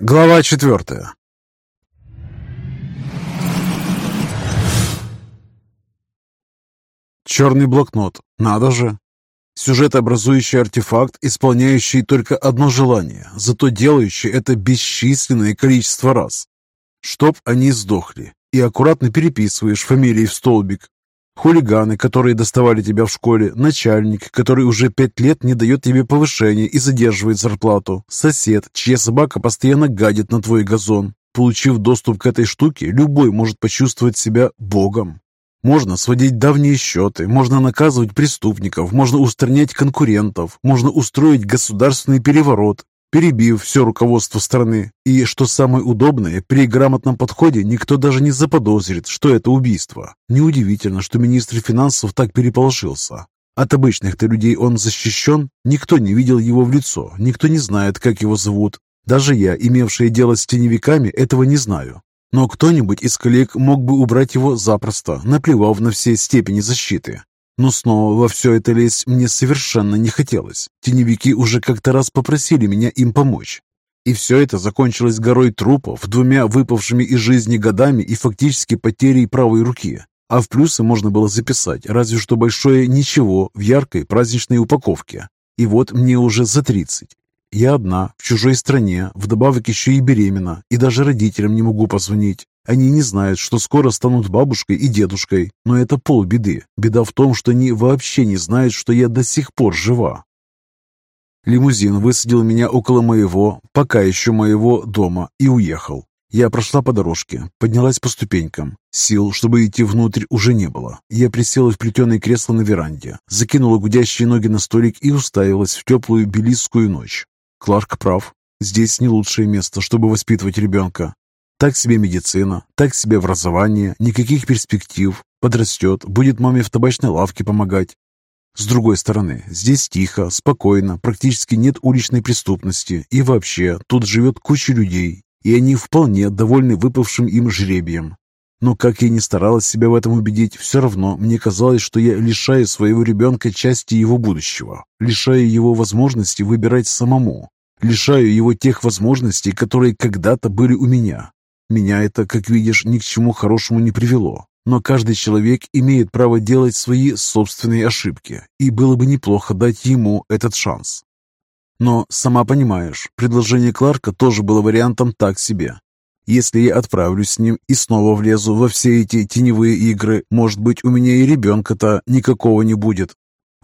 Глава четвертая. Черный блокнот. Надо же. Сюжетообразующий артефакт, исполняющий только одно желание, зато делающий это бесчисленное количество раз. Чтоб они сдохли. И аккуратно переписываешь фамилии в столбик. Хулиганы, которые доставали тебя в школе, начальник, который уже пять лет не дает тебе повышения и задерживает зарплату, сосед, чья собака постоянно гадит на твой газон. Получив доступ к этой штуке, любой может почувствовать себя богом. Можно сводить давние счеты, можно наказывать преступников, можно устранять конкурентов, можно устроить государственный переворот, перебив все руководство страны. И, что самое удобное, при грамотном подходе никто даже не заподозрит, что это убийство. Неудивительно, что министр финансов так переполошился. От обычных-то людей он защищен, никто не видел его в лицо, никто не знает, как его зовут. Даже я, имевшая дело с теневиками, этого не знаю. Но кто-нибудь из коллег мог бы убрать его запросто, наплевав на все степени защиты. Но снова во все это лезть мне совершенно не хотелось. Теневики уже как-то раз попросили меня им помочь. И все это закончилось горой трупов, двумя выпавшими из жизни годами и фактически потерей правой руки. А в плюсы можно было записать разве что большое «ничего» в яркой праздничной упаковке. И вот мне уже за 30. Я одна, в чужой стране, вдобавок еще и беременна, и даже родителям не могу позвонить. Они не знают, что скоро станут бабушкой и дедушкой, но это полбеды. Беда в том, что они вообще не знают, что я до сих пор жива. Лимузин высадил меня около моего, пока еще моего, дома и уехал. Я прошла по дорожке, поднялась по ступенькам. Сил, чтобы идти внутрь, уже не было. Я присела в плетеное кресло на веранде, закинула гудящие ноги на столик и уставилась в теплую белистскую ночь. Кларк прав. Здесь не лучшее место, чтобы воспитывать ребенка. Так себе медицина, так себе образование, никаких перспектив. Подрастет, будет маме в табачной лавке помогать. С другой стороны, здесь тихо, спокойно, практически нет уличной преступности. И вообще, тут живет куча людей, и они вполне довольны выпавшим им жребием. Но как я ни старалась себя в этом убедить, все равно мне казалось, что я лишаю своего ребенка части его будущего, лишаю его возможности выбирать самому, лишаю его тех возможностей, которые когда-то были у меня. Меня это, как видишь, ни к чему хорошему не привело. Но каждый человек имеет право делать свои собственные ошибки, и было бы неплохо дать ему этот шанс. Но, сама понимаешь, предложение Кларка тоже было вариантом так себе. Если я отправлюсь с ним и снова влезу во все эти теневые игры, может быть, у меня и ребенка-то никакого не будет.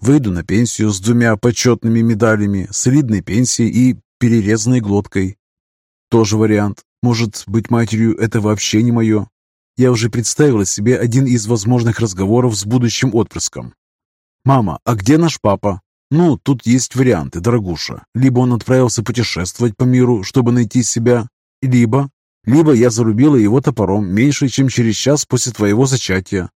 Выйду на пенсию с двумя почетными медалями, солидной пенсией и перерезанной глоткой. Тоже вариант. Может, быть матерью – это вообще не мое. Я уже представила себе один из возможных разговоров с будущим отпрыском. «Мама, а где наш папа?» «Ну, тут есть варианты, дорогуша. Либо он отправился путешествовать по миру, чтобы найти себя, либо либо я зарубила его топором меньше, чем через час после твоего зачатия.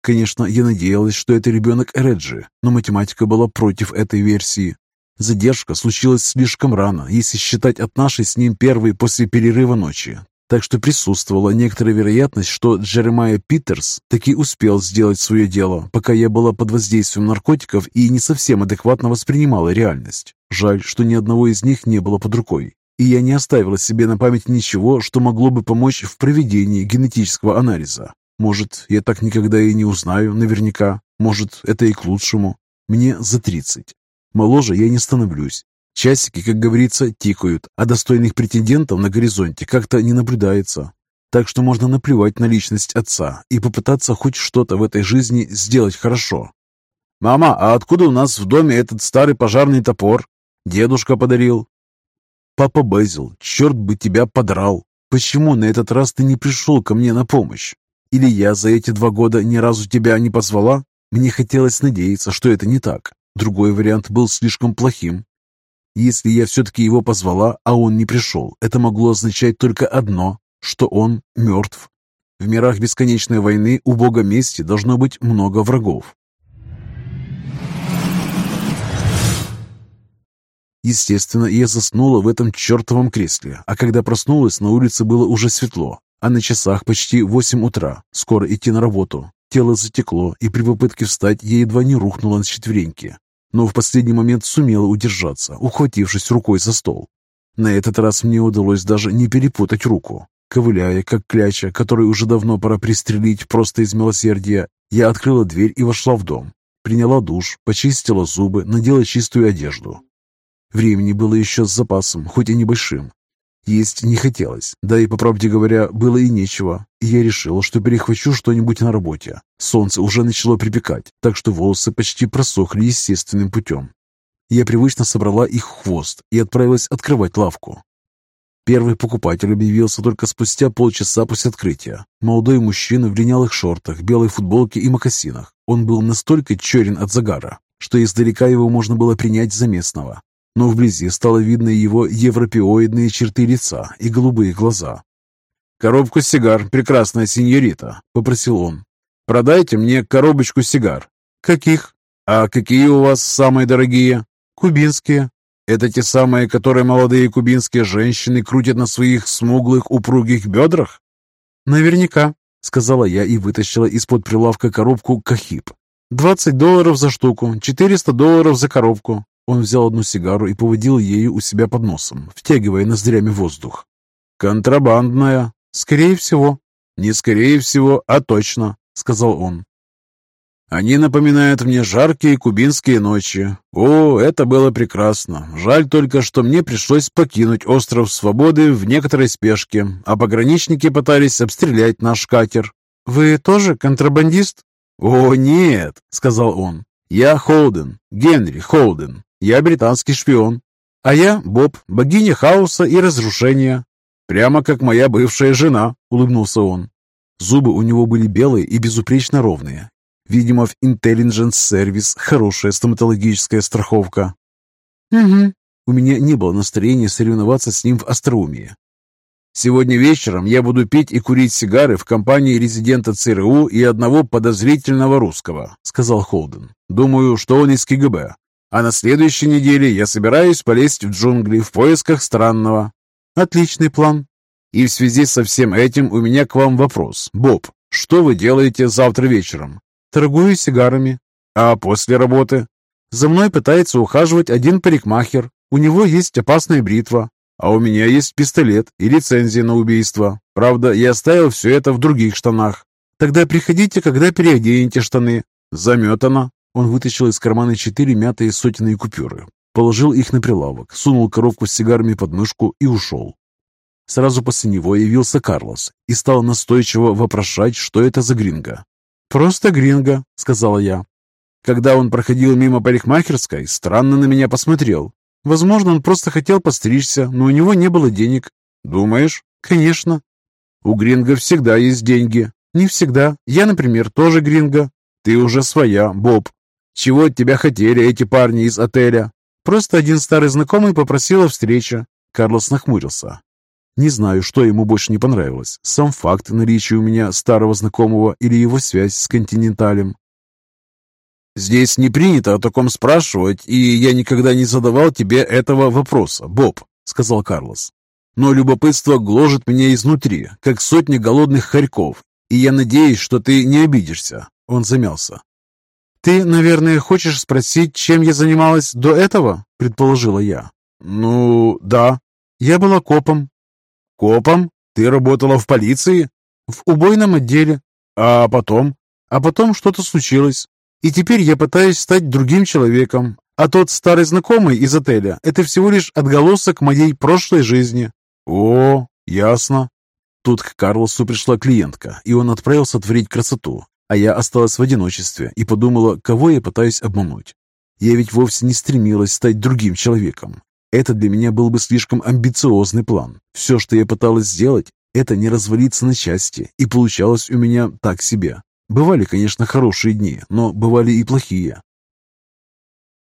Конечно, я надеялась, что это ребенок Реджи, но математика была против этой версии. Задержка случилась слишком рано, если считать от нашей с ним первой после перерыва ночи. Так что присутствовала некоторая вероятность, что Джеремайя Питерс таки успел сделать свое дело, пока я была под воздействием наркотиков и не совсем адекватно воспринимала реальность. Жаль, что ни одного из них не было под рукой и я не оставила себе на память ничего, что могло бы помочь в проведении генетического анализа. Может, я так никогда и не узнаю наверняка. Может, это и к лучшему. Мне за тридцать. Моложе я не становлюсь. Часики, как говорится, тикают, а достойных претендентов на горизонте как-то не наблюдается. Так что можно наплевать на личность отца и попытаться хоть что-то в этой жизни сделать хорошо. «Мама, а откуда у нас в доме этот старый пожарный топор?» «Дедушка подарил. «Папа Безил, черт бы тебя подрал! Почему на этот раз ты не пришел ко мне на помощь? Или я за эти два года ни разу тебя не позвала? Мне хотелось надеяться, что это не так. Другой вариант был слишком плохим. Если я все-таки его позвала, а он не пришел, это могло означать только одно, что он мертв. В мирах бесконечной войны у бога мести должно быть много врагов. Естественно, я заснула в этом чертовом кресле, а когда проснулась, на улице было уже светло, а на часах почти восемь утра. Скоро идти на работу. Тело затекло, и при попытке встать я едва не рухнула на четвереньки. Но в последний момент сумела удержаться, ухватившись рукой за стол. На этот раз мне удалось даже не перепутать руку. Ковыляя, как кляча, которую уже давно пора пристрелить просто из милосердия, я открыла дверь и вошла в дом. Приняла душ, почистила зубы, надела чистую одежду. Времени было еще с запасом, хоть и небольшим. Есть не хотелось, да и, по правде говоря, было и нечего, и я решила, что перехвачу что-нибудь на работе. Солнце уже начало припекать, так что волосы почти просохли естественным путем. Я привычно собрала их хвост и отправилась открывать лавку. Первый покупатель объявился только спустя полчаса после открытия. Молодой мужчина в линялых шортах, белой футболке и мокасинах. Он был настолько черен от загара, что издалека его можно было принять за местного но вблизи стало видно его европеоидные черты лица и голубые глаза. «Коробку сигар, прекрасная сеньорита», — попросил он. «Продайте мне коробочку сигар». «Каких?» «А какие у вас самые дорогие?» «Кубинские». «Это те самые, которые молодые кубинские женщины крутят на своих смуглых упругих бедрах?» «Наверняка», — сказала я и вытащила из-под прилавка коробку «Кахип». «Двадцать долларов за штуку, четыреста долларов за коробку. Он взял одну сигару и поводил ею у себя под носом, втягивая ноздрями воздух. «Контрабандная?» «Скорее всего». «Не скорее всего, а точно», — сказал он. «Они напоминают мне жаркие кубинские ночи. О, это было прекрасно. Жаль только, что мне пришлось покинуть остров Свободы в некоторой спешке, а пограничники пытались обстрелять наш катер». «Вы тоже контрабандист?» «О, нет», — сказал он. «Я Холден, Генри Холден. Я британский шпион. А я Боб, богиня хаоса и разрушения. Прямо как моя бывшая жена, улыбнулся он. Зубы у него были белые и безупречно ровные. Видимо, в Intelligence Service хорошая стоматологическая страховка. Угу. У меня не было настроения соревноваться с ним в остроумии. Сегодня вечером я буду пить и курить сигары в компании резидента ЦРУ и одного подозрительного русского», — сказал Холден. «Думаю, что он из КГБ. А на следующей неделе я собираюсь полезть в джунгли в поисках странного. Отличный план. И в связи со всем этим у меня к вам вопрос. Боб, что вы делаете завтра вечером? Торгую сигарами. А после работы? За мной пытается ухаживать один парикмахер. У него есть опасная бритва. А у меня есть пистолет и лицензия на убийство. Правда, я оставил все это в других штанах. Тогда приходите, когда переоденете штаны. Заметано. Он вытащил из кармана четыре мятые сотенные купюры, положил их на прилавок, сунул коробку с сигарами под мышку и ушел. Сразу после него явился Карлос и стал настойчиво вопрошать, что это за гринго. «Просто гринго», — сказала я. Когда он проходил мимо парикмахерской, странно на меня посмотрел. Возможно, он просто хотел постричься, но у него не было денег. «Думаешь?» «Конечно». «У гринго всегда есть деньги». «Не всегда. Я, например, тоже гринго». «Ты уже своя, Боб. «Чего от тебя хотели эти парни из отеля?» «Просто один старый знакомый попросил о встрече». Карлос нахмурился. Не знаю, что ему больше не понравилось. Сам факт наличия у меня старого знакомого или его связь с континенталем. «Здесь не принято о таком спрашивать, и я никогда не задавал тебе этого вопроса, Боб», — сказал Карлос. «Но любопытство гложет меня изнутри, как сотни голодных хорьков, и я надеюсь, что ты не обидишься». Он замялся. «Ты, наверное, хочешь спросить, чем я занималась до этого?» – предположила я. «Ну, да. Я была копом». «Копом? Ты работала в полиции?» «В убойном отделе». «А потом?» «А потом что-то случилось. И теперь я пытаюсь стать другим человеком. А тот старый знакомый из отеля – это всего лишь отголосок моей прошлой жизни». «О, ясно». Тут к Карлосу пришла клиентка, и он отправился творить красоту. А я осталась в одиночестве и подумала, кого я пытаюсь обмануть. Я ведь вовсе не стремилась стать другим человеком. Это для меня был бы слишком амбициозный план. Все, что я пыталась сделать, это не развалиться на части, и получалось у меня так себе. Бывали, конечно, хорошие дни, но бывали и плохие.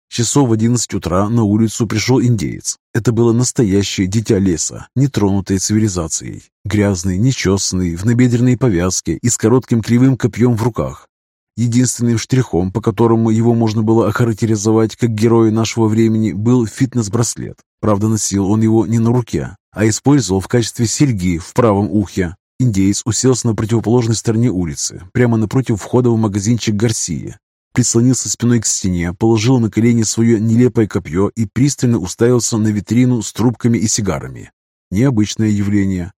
Часов в одиннадцать утра на улицу пришел индеец. Это было настоящее дитя леса, нетронутое цивилизацией. Грязный, нечесанный, в набедренной повязке и с коротким кривым копьем в руках. Единственным штрихом, по которому его можно было охарактеризовать как героя нашего времени, был фитнес-браслет. Правда, носил он его не на руке, а использовал в качестве серьги в правом ухе. Индеец уселся на противоположной стороне улицы, прямо напротив входа в магазинчик Гарсии. Прислонился спиной к стене, положил на колени свое нелепое копье и пристально уставился на витрину с трубками и сигарами. Необычное явление.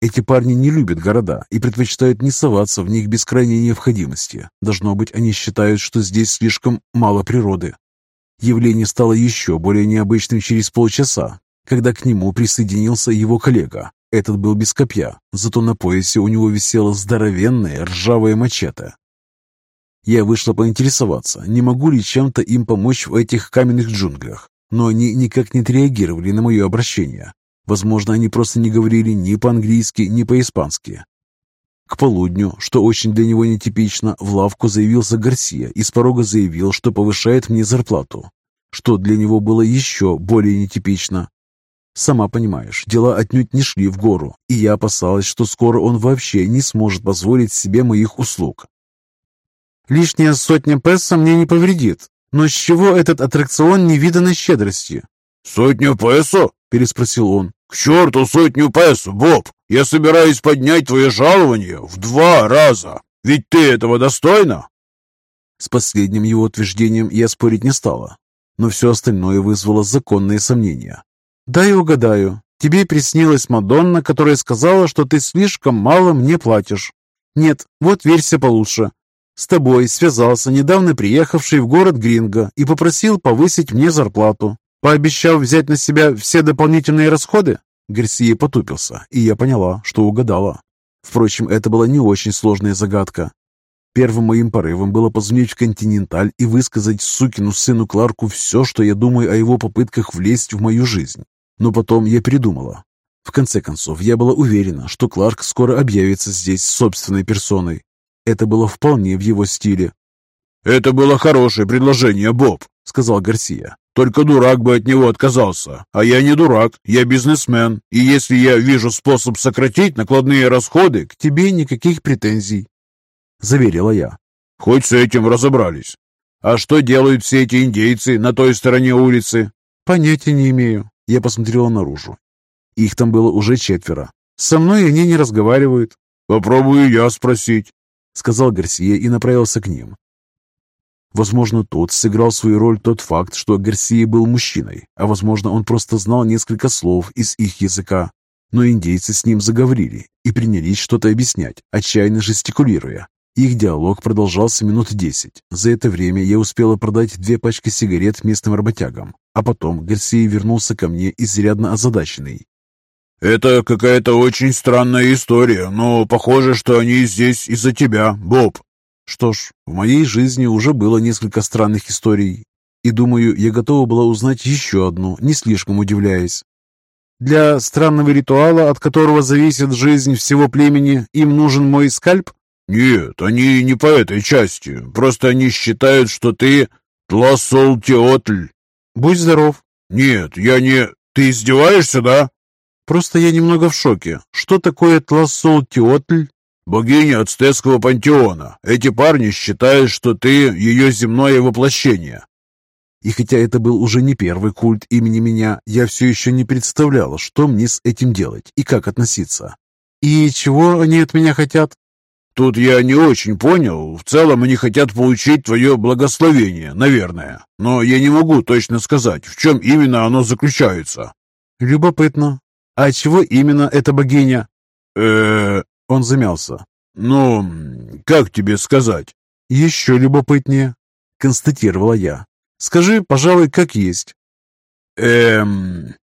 Эти парни не любят города и предпочитают не соваться в них без крайней необходимости. Должно быть, они считают, что здесь слишком мало природы. Явление стало еще более необычным через полчаса, когда к нему присоединился его коллега. Этот был без копья, зато на поясе у него висела здоровенная ржавая мачете. Я вышла поинтересоваться, не могу ли чем-то им помочь в этих каменных джунглях, но они никак не отреагировали на мое обращение. Возможно, они просто не говорили ни по-английски, ни по-испански. К полудню, что очень для него нетипично, в лавку заявился Гарсия и с порога заявил, что повышает мне зарплату, что для него было еще более нетипично. Сама понимаешь, дела отнюдь не шли в гору, и я опасалась, что скоро он вообще не сможет позволить себе моих услуг. Лишняя сотня песо мне не повредит. Но с чего этот аттракцион невиданной щедрости? «Сотня песо?» – переспросил он. «К черту сотню песо, Боб! Я собираюсь поднять твое жалование в два раза. Ведь ты этого достойна?» С последним его утверждением я спорить не стала, но все остальное вызвало законные сомнения. «Дай угадаю. Тебе приснилась Мадонна, которая сказала, что ты слишком мало мне платишь. Нет, вот версия получше. С тобой связался недавно приехавший в город Гринго и попросил повысить мне зарплату. Пообещав взять на себя все дополнительные расходы? Гарсия потупился, и я поняла, что угадала. Впрочем, это была не очень сложная загадка. Первым моим порывом было позвонить в «Континенталь» и высказать сукину сыну Кларку все, что я думаю о его попытках влезть в мою жизнь. Но потом я передумала. В конце концов, я была уверена, что Кларк скоро объявится здесь собственной персоной, это было вполне в его стиле. «Это было хорошее предложение, Боб», — сказал Гарсия. «Только дурак бы от него отказался. А я не дурак, я бизнесмен. И если я вижу способ сократить накладные расходы, к тебе никаких претензий», — заверила я. «Хоть с этим разобрались. А что делают все эти индейцы на той стороне улицы?» «Понятия не имею». Я посмотрела наружу. Их там было уже четверо. Со мной они не разговаривают. «Попробую я спросить». — сказал Гарсия и направился к ним. Возможно, тут сыграл свою роль тот факт, что Гарсия был мужчиной, а возможно, он просто знал несколько слов из их языка. Но индейцы с ним заговорили и принялись что-то объяснять, отчаянно жестикулируя. Их диалог продолжался минут десять. За это время я успела продать две пачки сигарет местным работягам, а потом Гарсия вернулся ко мне изрядно озадаченный. «Это какая-то очень странная история, но похоже, что они здесь из-за тебя, Боб». Что ж, в моей жизни уже было несколько странных историй, и, думаю, я готова была узнать еще одну, не слишком удивляясь. Для странного ритуала, от которого зависит жизнь всего племени, им нужен мой скальп? Нет, они не по этой части. Просто они считают, что ты Тласол-Теотль. Будь здоров. Нет, я не... Ты издеваешься, да? Просто я немного в шоке. Что такое Тлассол-Теотль? Богиня ацтекского пантеона. Эти парни считают, что ты ее земное воплощение. И хотя это был уже не первый культ имени меня, я все еще не представляла, что мне с этим делать и как относиться. И чего они от меня хотят? Тут я не очень понял. В целом они хотят получить твое благословение, наверное. Но я не могу точно сказать, в чем именно оно заключается. Любопытно. «А чего именно эта богиня?» э Он замялся. «Ну, как тебе сказать?» «Еще любопытнее», — констатировала я. «Скажи, пожалуй, как есть». «Эм...»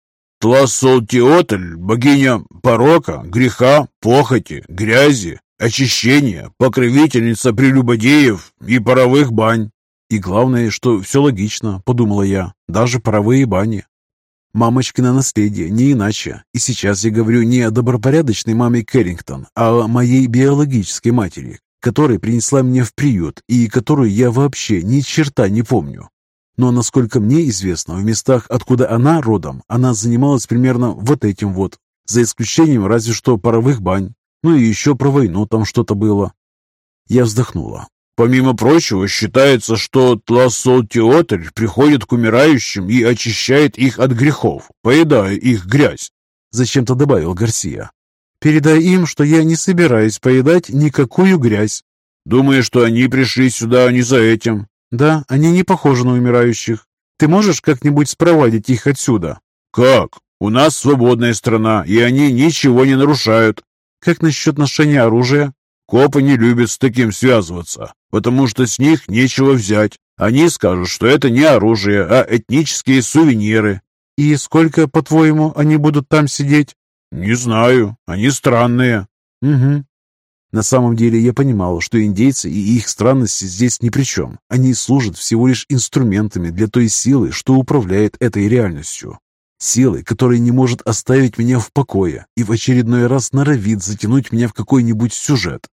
Тлассолтиотль, богиня порока, греха, похоти, грязи, очищения, покровительница прелюбодеев и паровых бань. И главное, что все логично, подумала я, даже паровые бани. Мамочкино наследие, не иначе. И сейчас я говорю не о добропорядочной маме Кэррингтон, а о моей биологической матери, которая принесла меня в приют и которую я вообще ни черта не помню. Но, насколько мне известно, в местах, откуда она родом, она занималась примерно вот этим вот, за исключением разве что паровых бань. Ну и еще про войну там что-то было. Я вздохнула. Помимо прочего, считается, что Тлассолтиотль приходит к умирающим и очищает их от грехов, поедая их грязь. Зачем-то добавил Гарсия. Передай им, что я не собираюсь поедать никакую грязь. Думаю, что они пришли сюда не за этим. Да, они не похожи на умирающих. Ты можешь как-нибудь спровадить их отсюда? Как? У нас свободная страна, и они ничего не нарушают. Как насчет ношения оружия? Копы не любят с таким связываться, потому что с них нечего взять. Они скажут, что это не оружие, а этнические сувениры. И сколько, по-твоему, они будут там сидеть? Не знаю, они странные. Угу. На самом деле я понимал, что индейцы и их странности здесь ни при чем. Они служат всего лишь инструментами для той силы, что управляет этой реальностью. Силы, которая не может оставить меня в покое и в очередной раз норовит затянуть меня в какой-нибудь сюжет.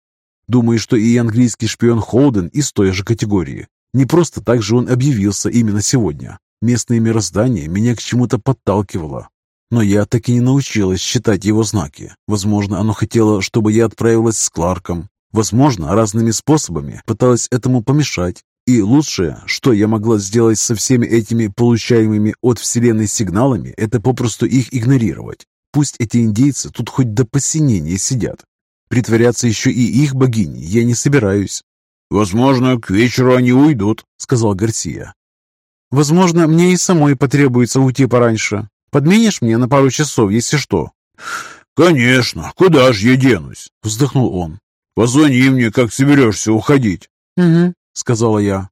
Думаю, что и английский шпион Холден из той же категории. Не просто так же он объявился именно сегодня. Местное мироздание меня к чему-то подталкивало, но я так и не научилась считать его знаки. Возможно, оно хотело, чтобы я отправилась с Кларком. Возможно, разными способами пыталась этому помешать. И лучшее, что я могла сделать со всеми этими получаемыми от Вселенной сигналами, это попросту их игнорировать. Пусть эти индейцы тут хоть до посинения сидят. Притворяться еще и их богиней я не собираюсь. «Возможно, к вечеру они уйдут», — сказал Гарсия. «Возможно, мне и самой потребуется уйти пораньше. Подменишь мне на пару часов, если что?» «Конечно. Куда же я денусь?» — вздохнул он. «Позвони мне, как соберешься уходить». «Угу», — сказала я.